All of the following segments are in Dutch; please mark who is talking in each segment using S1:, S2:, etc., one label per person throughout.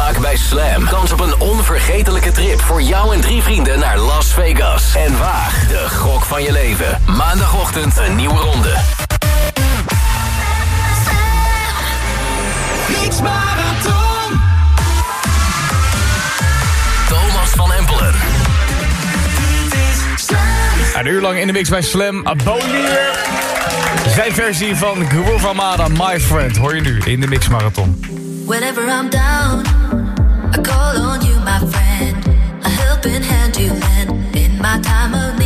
S1: Maak bij Slam kans op een onvergetelijke trip voor jou en drie vrienden naar Las Vegas. En waag de gok van je leven. Maandagochtend een nieuwe ronde.
S2: Mix Marathon.
S1: Thomas van Empelen.
S3: Een uur lang in de mix bij Slam. Abonneer. Zijn versie van Groove Amada, My Friend, hoor je nu in de mixmarathon.
S4: Whenever I'm down, I call on you, my friend. A helping hand you lend in my time of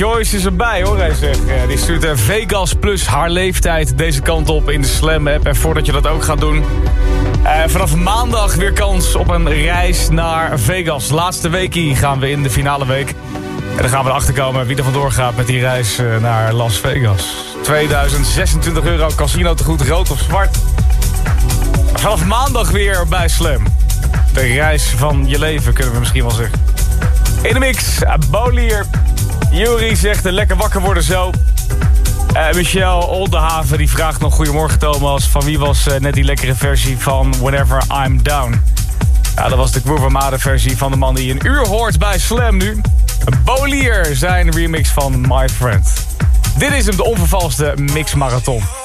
S3: Joyce is erbij hoor, hij zegt. Die stuurt eh, Vegas plus haar leeftijd deze kant op in de Slam app. En voordat je dat ook gaat doen... eh, vanaf maandag weer kans op een reis naar Vegas. Laatste weekie gaan we in de finale week. En dan gaan we erachter komen wie er vandoor gaat met die reis eh, naar Las Vegas. 2026 euro casino te goed, rood of zwart. Vanaf maandag weer bij Slam. De reis van je leven, kunnen we misschien wel zeggen. In de mix, Bolier. Jury zegt eh, lekker wakker worden zo. Eh Michel Oldenhaven die vraagt nog... Goedemorgen Thomas, van wie was eh, net die lekkere versie van Whenever I'm Down? Ja, dat was de Groove versie van de man die een uur hoort bij Slam nu.
S2: Bolier zijn remix van My Friend. Dit is hem, de onvervalste Mix Marathon.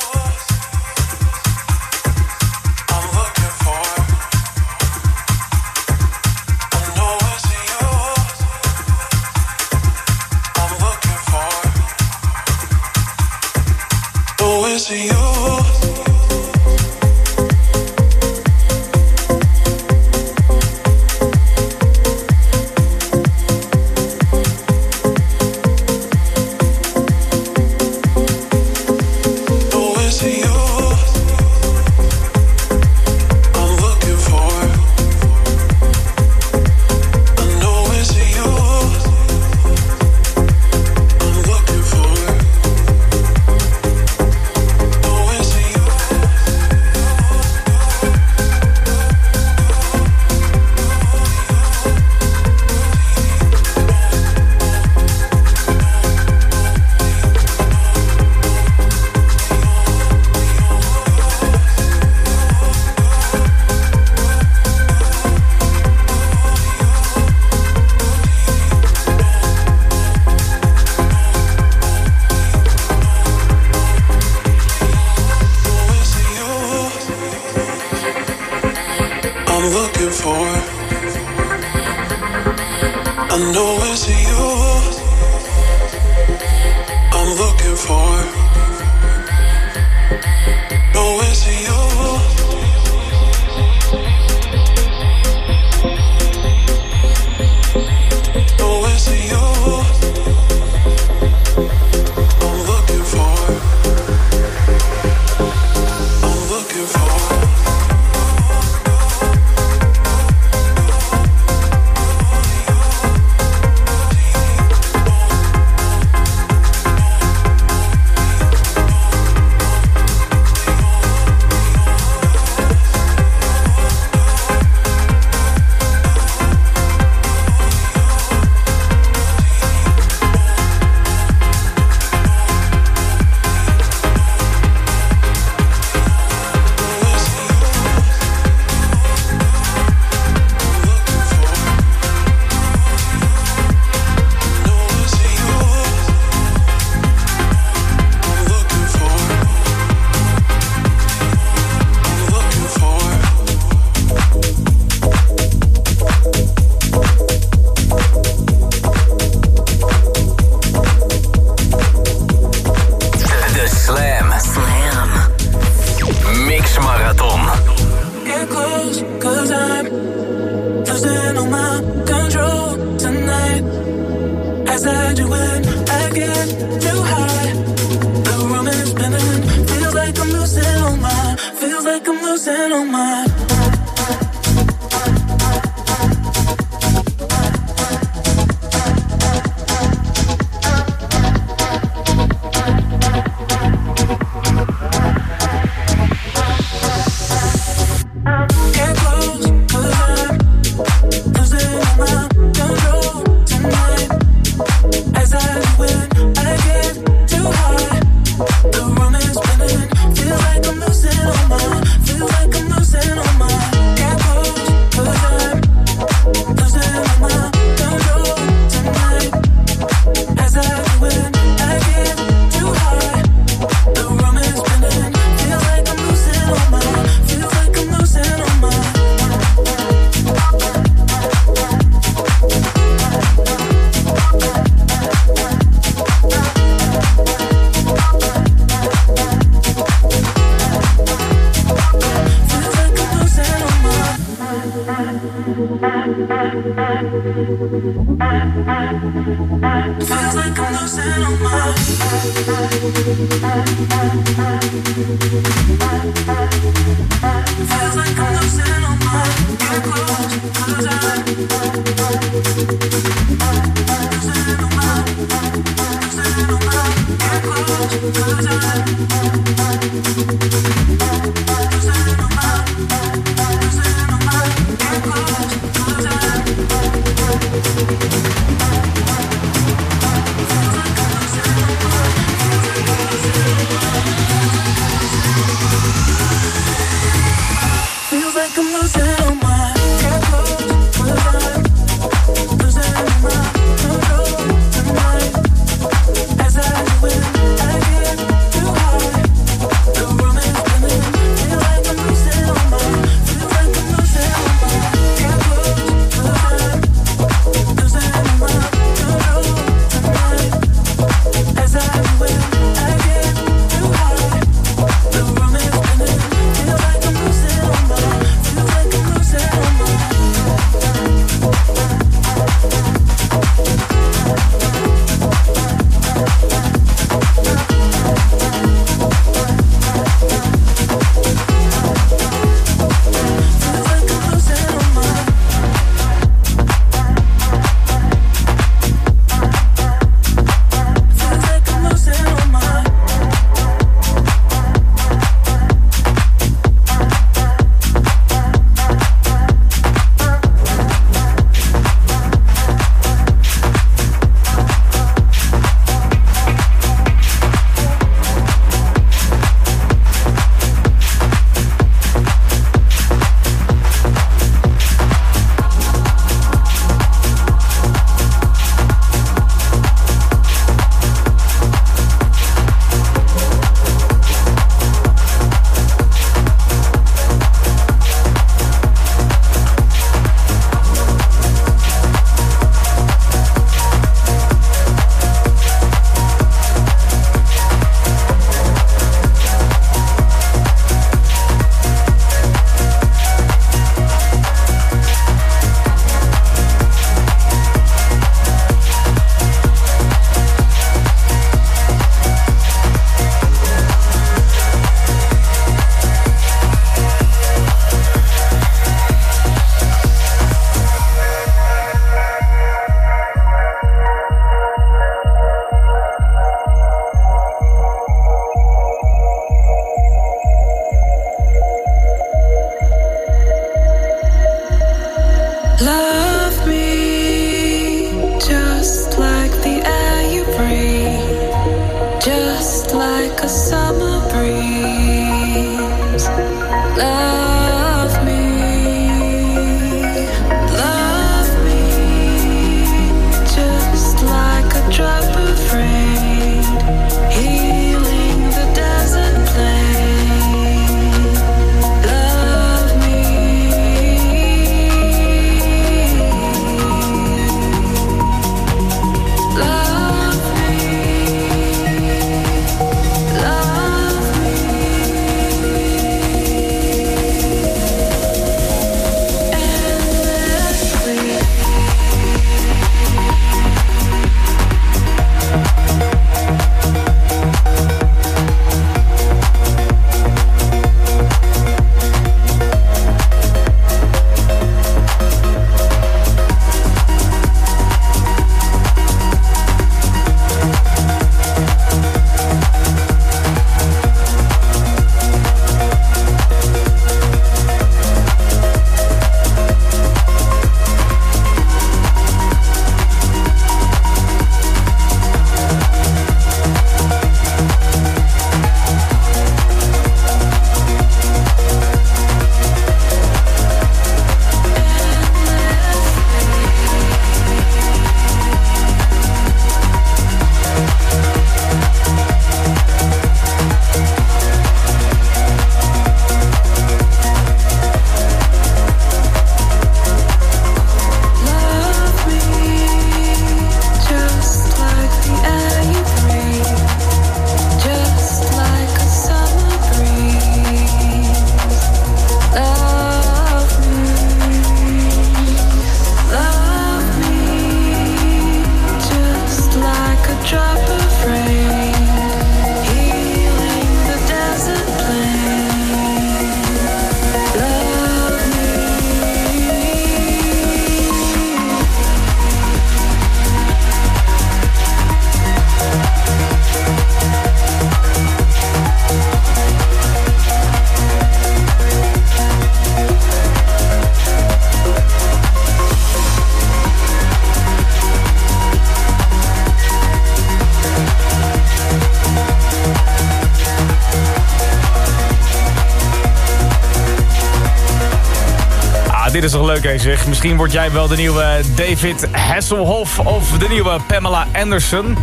S3: Zeg. Misschien word jij wel de nieuwe David Hasselhoff of de nieuwe Pamela Anderson.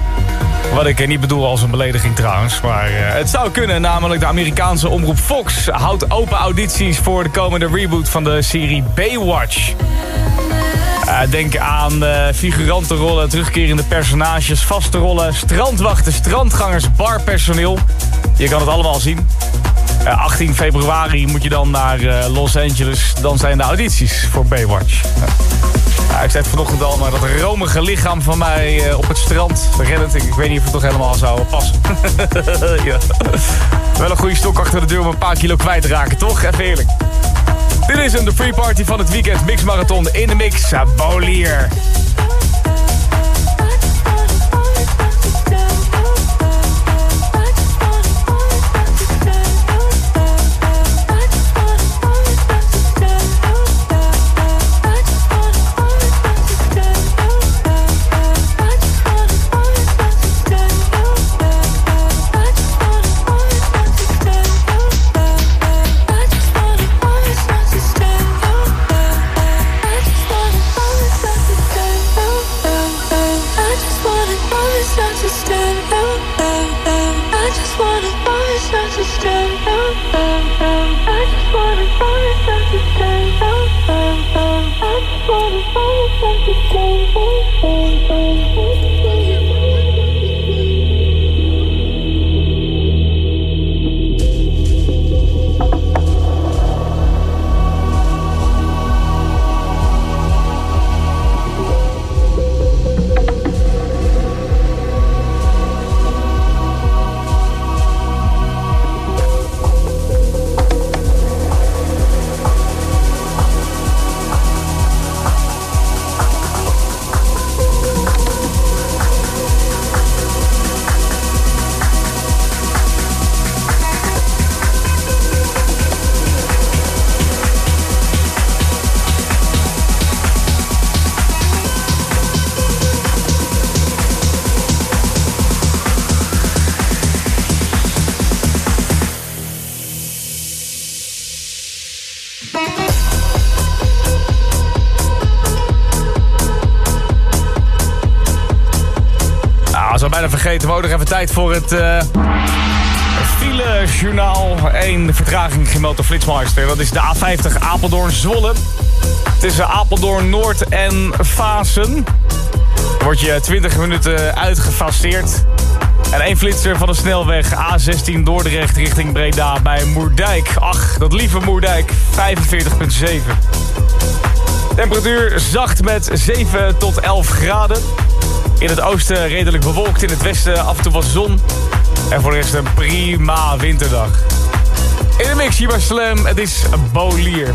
S3: Wat ik eh, niet bedoel als een belediging trouwens. Maar eh, het zou kunnen, namelijk de Amerikaanse omroep Fox... houdt open audities voor de komende reboot van de serie Baywatch. Eh, denk aan eh figurantenrollen, terugkerende personages, vaste rollen... strandwachten, strandgangers, barpersoneel. Je kan het allemaal zien. Eh, 18 februari moet je dan naar eh, Los Angeles. Dan zijn de audities voor Baywatch. Ja, ik zei vanochtend al, maar dat romige lichaam van mij eh, op het strand reddend. Ik, weet niet of het toch helemaal zou passen. ja. Wel een goede stok achter de deur om een paar kilo kwijt te raken, toch? Even eerlijk. Dit is hem, de free party van het weekend. Mix Marathon in de mix. Uh, Bolier. Vergeten. Maar ook nog even tijd voor het uh, filejournaal. Eén vertraging gemeld Flitsmeister. Dat is de A50 Apeldoorn-Zwolle. Tussen Apeldoorn Noord en Fasen. Word je 20 minuten uitgefaseerd. En één flitser van de snelweg A16 Dordrecht richting Breda bij Moerdijk. Ach, dat lieve Moerdijk. 45,7. Temperatuur zacht met 7 tot 11 graden. In het oosten redelijk bewolkt, in het westen af en toe wat zon. En voor de rest een prima winterdag. In de mix hier bij Slam, het is Bolier.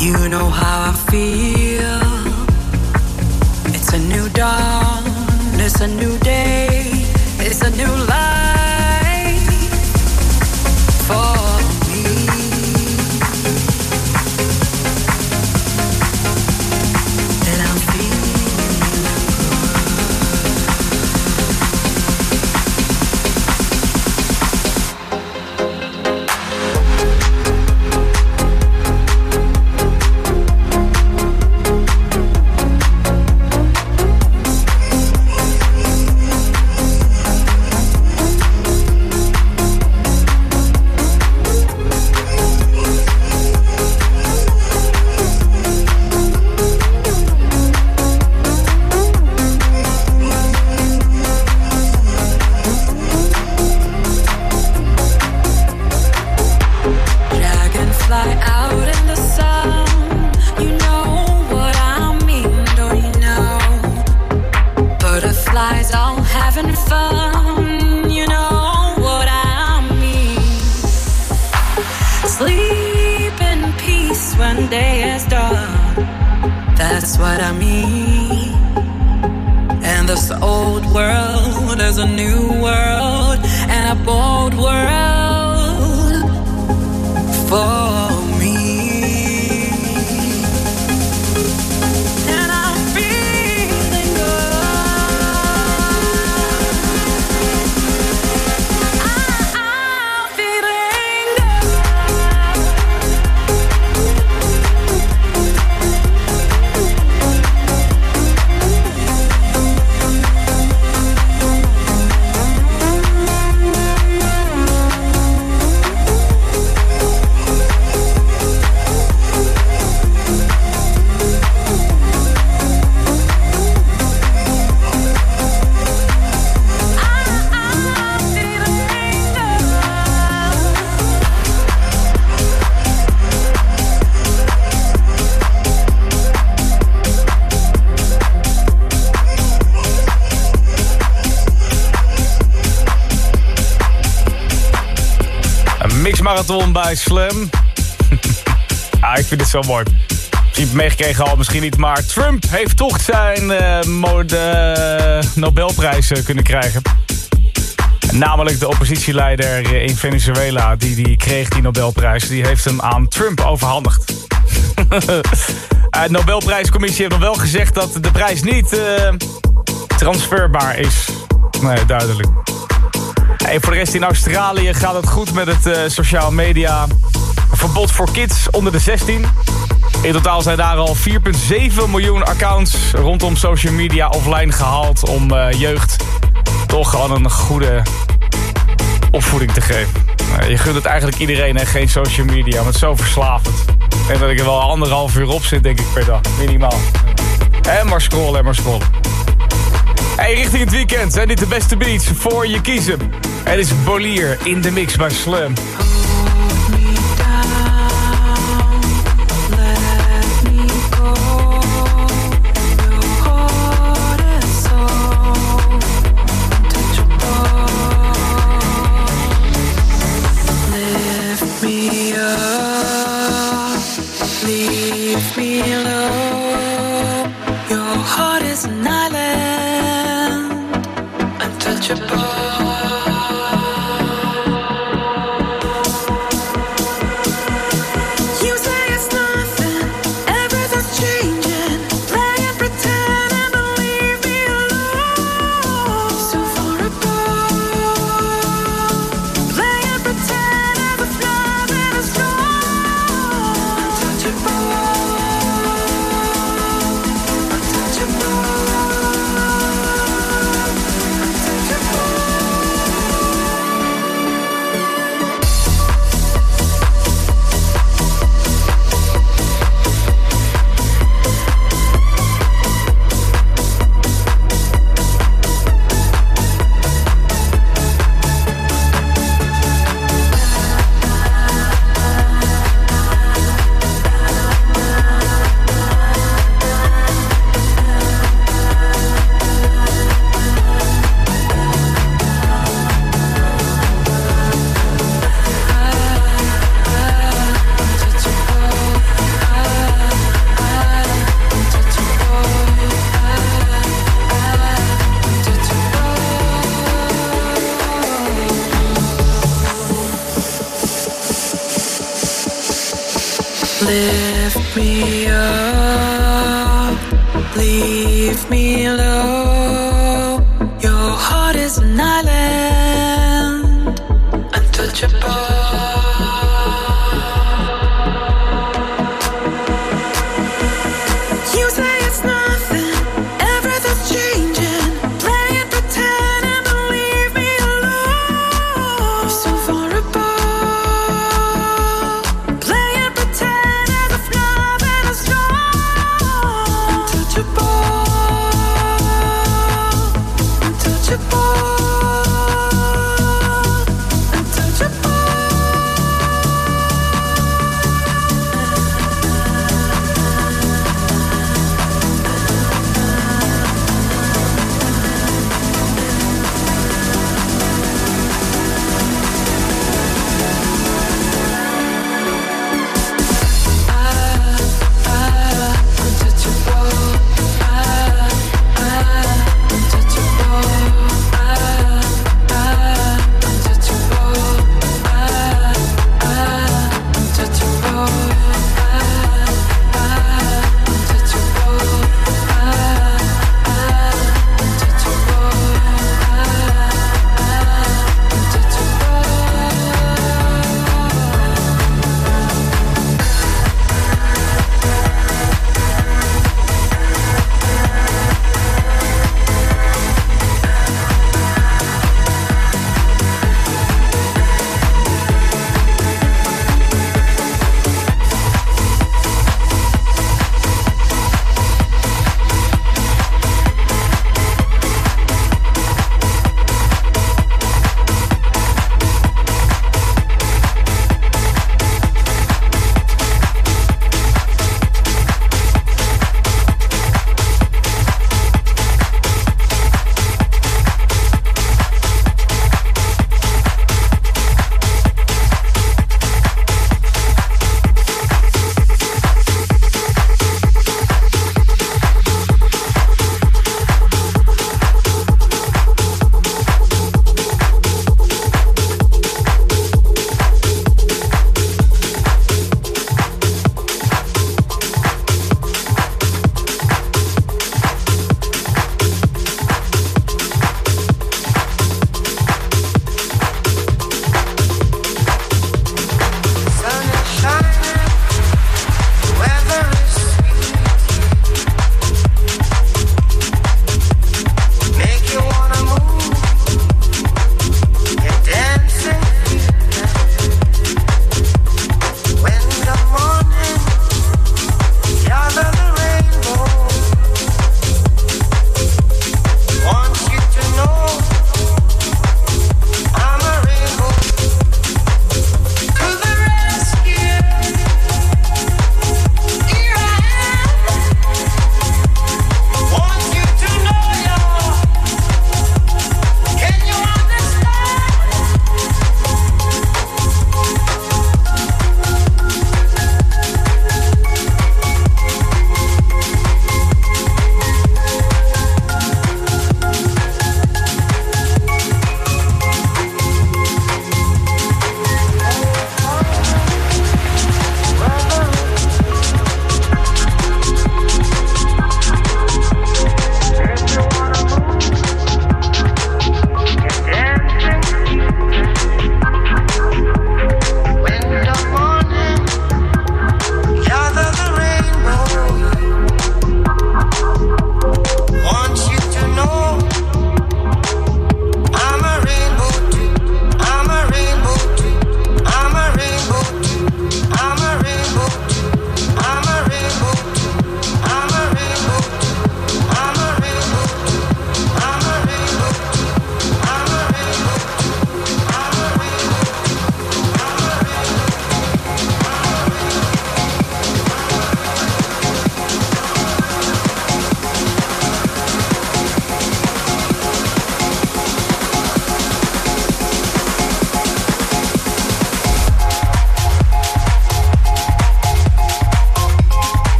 S2: You know how I feel. It's a new dawn, it's a new day, it's a new life for
S3: Een mixmarathon bij Slam. ah, ik vind het zo mooi. Je hebt meegekregen al, misschien niet, maar Trump heeft toch zijn eh, eh, Nobelprijs eh, kunnen krijgen. Namelijk de oppositieleider in Venezuela, die, die kreeg die Nobelprijs, die heeft hem aan Trump overhandigd. Eh, de Nobelprijscommissie heeft nog wel gezegd dat de prijs niet eh, transferbaar is. Nee, duidelijk. Voor de rest in Australië gaat het goed met het eh sociale media verbod voor kids onder de 16. In totaal zijn daar al 4,7 miljoen accounts rondom social media offline gehaald om eh, jeugd toch gewoon een goede opvoeding te geven. Nou, je gunt het eigenlijk iedereen, hè? geen social media, maar het is zo verslavend. En dat ik er wel anderhalf uur op zit, denk ik, per dag, minimaal. En maar scrollen, en maar scrollen. Hey, richting het weekend zijn dit de beste beats voor je kiezen. Het is Bolier in de mix bij Slam.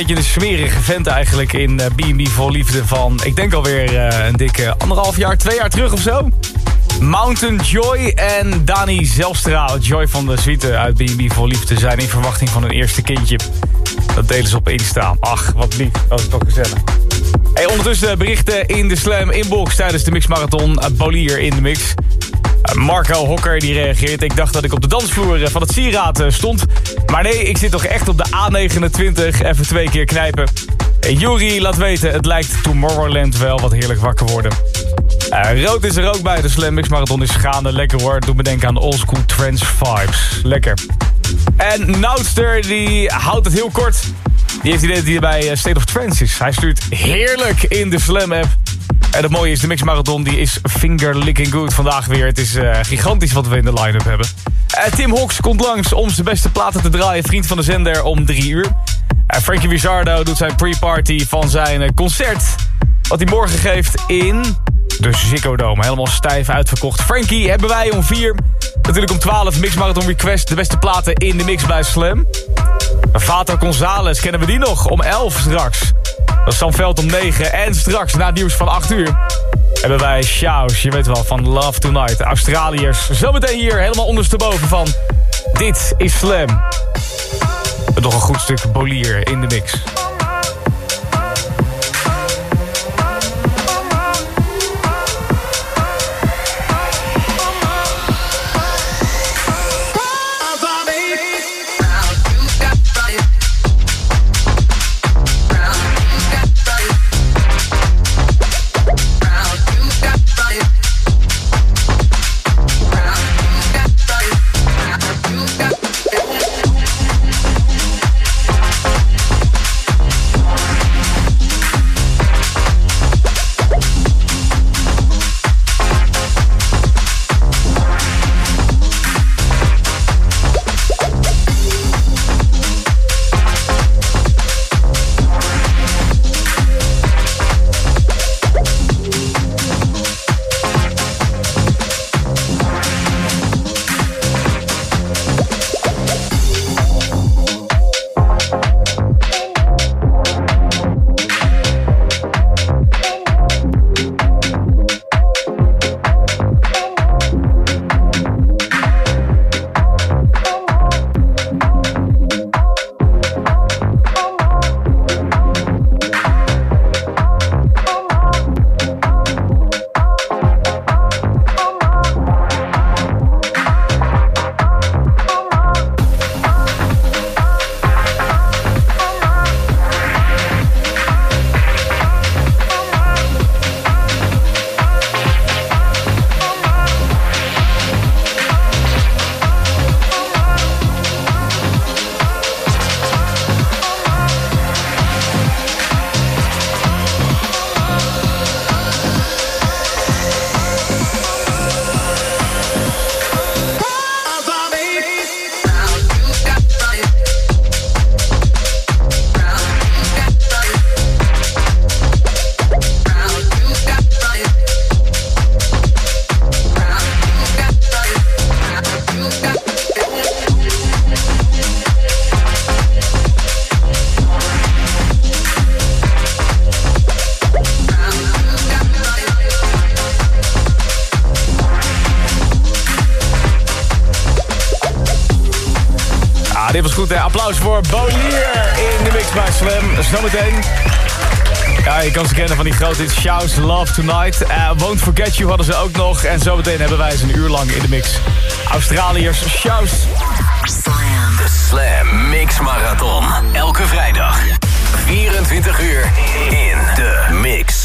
S3: Beetje een smerige vent eigenlijk in eh, B&B voor Liefde van... Ik denk alweer eh, een dikke anderhalf jaar, twee jaar terug of zo. Mountain Joy en Dani Zelstra, Joy van de suite uit B&B voor Liefde... zijn in verwachting van hun eerste kindje. Dat delen ze op Insta. Ach, wat lief. Dat is toch gezellig. Hey, ondertussen berichten in de Slam inbox tijdens de mixmarathon. Uh, Bolier in de mix. Marco Hokker die reageert. Ik dacht dat ik op de dansvloer uh, van het sieraad uh, stond. Maar nee, ik zit toch echt op de A29. Even twee keer knijpen. Juri laat weten, het lijkt Tomorrowland wel wat heerlijk wakker worden. Uh, rood is er ook bij. De Slam Mix Marathon is gaande. Lekker hoor. Doe me denken aan oldschool trance vibes. Lekker. En Noudster die houdt het heel kort. Die heeft idee dat hij bij eh, State of Trance is. Hij stuurt heerlijk in de Slam app. En het mooie is, de Mix Marathon die is finger licking good vandaag weer. Het is uh, gigantisch wat we in de line-up hebben. Tim Hawks komt langs om zijn beste platen te draaien. Vriend van de zender om drie uur. Frankie Wizardo doet zijn pre-party van zijn concert. Wat hij morgen geeft in de Ziggo Dome. Helemaal stijf uitverkocht. Frankie hebben wij om 4. Natuurlijk om 12 Mix Marathon Request. De beste platen in de mix bij Slam. Vato Gonzales, kennen we die nog? Om 11 straks. Sam Veld om 9. En straks, na het nieuws van 8 uur... hebben wij Shouse, je weet wel, van Love Tonight. Australiërs, zometeen hier helemaal ondersteboven van... Dit is Slam. Nog een goed stuk bolier in de mix. Zometeen. Ja, je kan ze kennen van die grote Shouts, Love Tonight. Uh, Won't Forget You hadden ze ook nog. En zometeen hebben wij ze een uur lang in de mix. Australiërs, Shouts.
S1: Slam. De Slam Mix Marathon. Elke vrijdag. 24 uur in de mix.